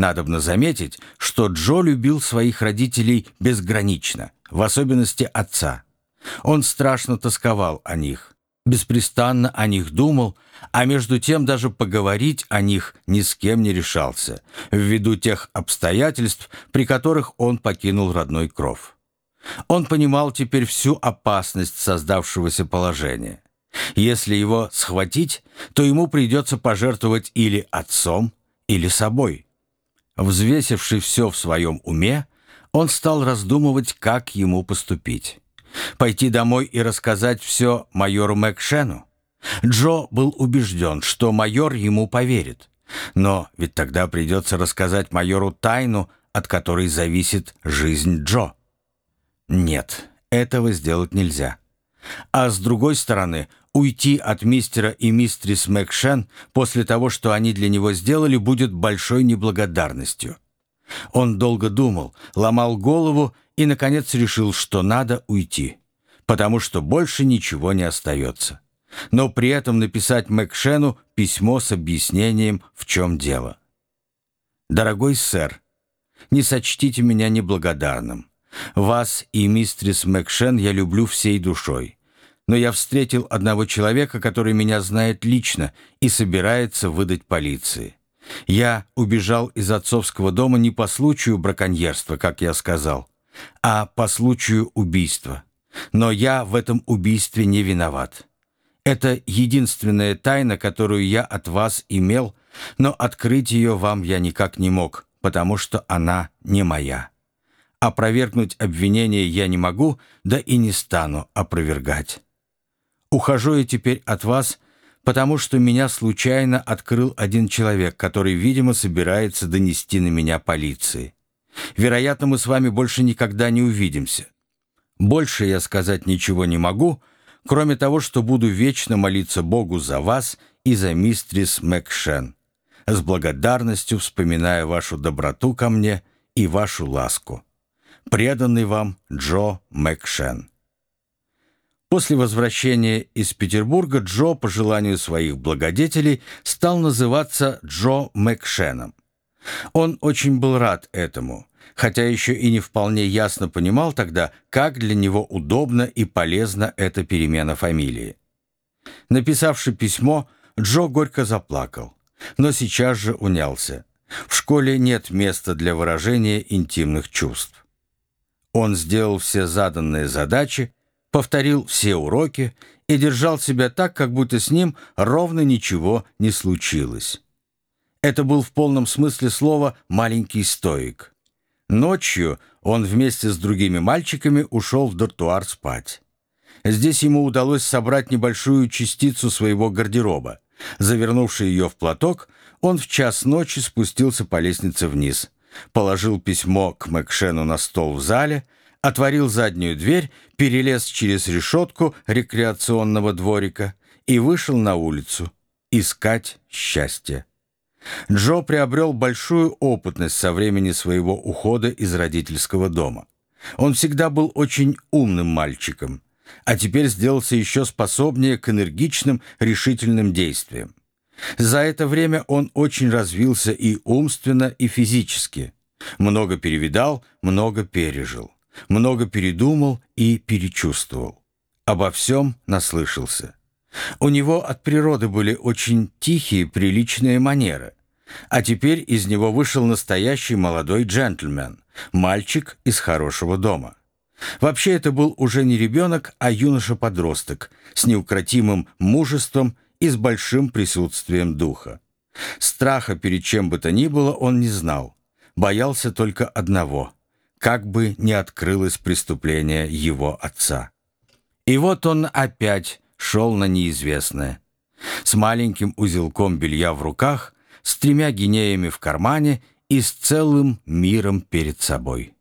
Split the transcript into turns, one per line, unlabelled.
Надобно заметить, что Джо любил своих родителей безгранично, в особенности отца. Он страшно тосковал о них, беспрестанно о них думал, а между тем даже поговорить о них ни с кем не решался, ввиду тех обстоятельств, при которых он покинул родной кров. Он понимал теперь всю опасность создавшегося положения. Если его схватить, то ему придется пожертвовать или отцом, или собой. Взвесивший все в своем уме, он стал раздумывать, как ему поступить. Пойти домой и рассказать все майору Мэкшену? Джо был убежден, что майор ему поверит. Но ведь тогда придется рассказать майору тайну, от которой зависит жизнь Джо. Нет, этого сделать нельзя. А с другой стороны, уйти от мистера и мистрис Мэкшен после того, что они для него сделали, будет большой неблагодарностью. Он долго думал, ломал голову и, наконец, решил, что надо уйти, потому что больше ничего не остается. Но при этом написать Мэкшену письмо с объяснением, в чем дело. «Дорогой сэр, не сочтите меня неблагодарным. Вас и мистрис Мэкшен я люблю всей душой но я встретил одного человека, который меня знает лично и собирается выдать полиции. Я убежал из отцовского дома не по случаю браконьерства, как я сказал, а по случаю убийства. Но я в этом убийстве не виноват. Это единственная тайна, которую я от вас имел, но открыть ее вам я никак не мог, потому что она не моя. Опровергнуть обвинение я не могу, да и не стану опровергать. Ухожу я теперь от вас, потому что меня случайно открыл один человек, который, видимо, собирается донести на меня полиции. Вероятно, мы с вами больше никогда не увидимся. Больше я сказать ничего не могу, кроме того, что буду вечно молиться Богу за вас и за мистрис Мэкшен, с благодарностью вспоминая вашу доброту ко мне и вашу ласку. Преданный вам Джо Мэкшен. После возвращения из Петербурга Джо, по желанию своих благодетелей, стал называться Джо Мэкшеном. Он очень был рад этому, хотя еще и не вполне ясно понимал тогда, как для него удобна и полезна эта перемена фамилии. Написавши письмо, Джо горько заплакал, но сейчас же унялся. В школе нет места для выражения интимных чувств. Он сделал все заданные задачи, повторил все уроки и держал себя так, как будто с ним ровно ничего не случилось. Это был в полном смысле слова «маленький стоик». Ночью он вместе с другими мальчиками ушел в дартуар спать. Здесь ему удалось собрать небольшую частицу своего гардероба. Завернувший ее в платок, он в час ночи спустился по лестнице вниз, положил письмо к Мэкшену на стол в зале — отворил заднюю дверь, перелез через решетку рекреационного дворика и вышел на улицу искать счастье. Джо приобрел большую опытность со времени своего ухода из родительского дома. Он всегда был очень умным мальчиком, а теперь сделался еще способнее к энергичным, решительным действиям. За это время он очень развился и умственно, и физически. Много перевидал, много пережил много передумал и перечувствовал. Обо всем наслышался. У него от природы были очень тихие, приличные манеры. А теперь из него вышел настоящий молодой джентльмен, мальчик из хорошего дома. Вообще это был уже не ребенок, а юноша-подросток с неукротимым мужеством и с большим присутствием духа. Страха перед чем бы то ни было он не знал. Боялся только одного — как бы не открылось преступление его отца. И вот он опять шел на неизвестное. С маленьким узелком белья в руках, с тремя гинеями в кармане и с целым миром перед собой.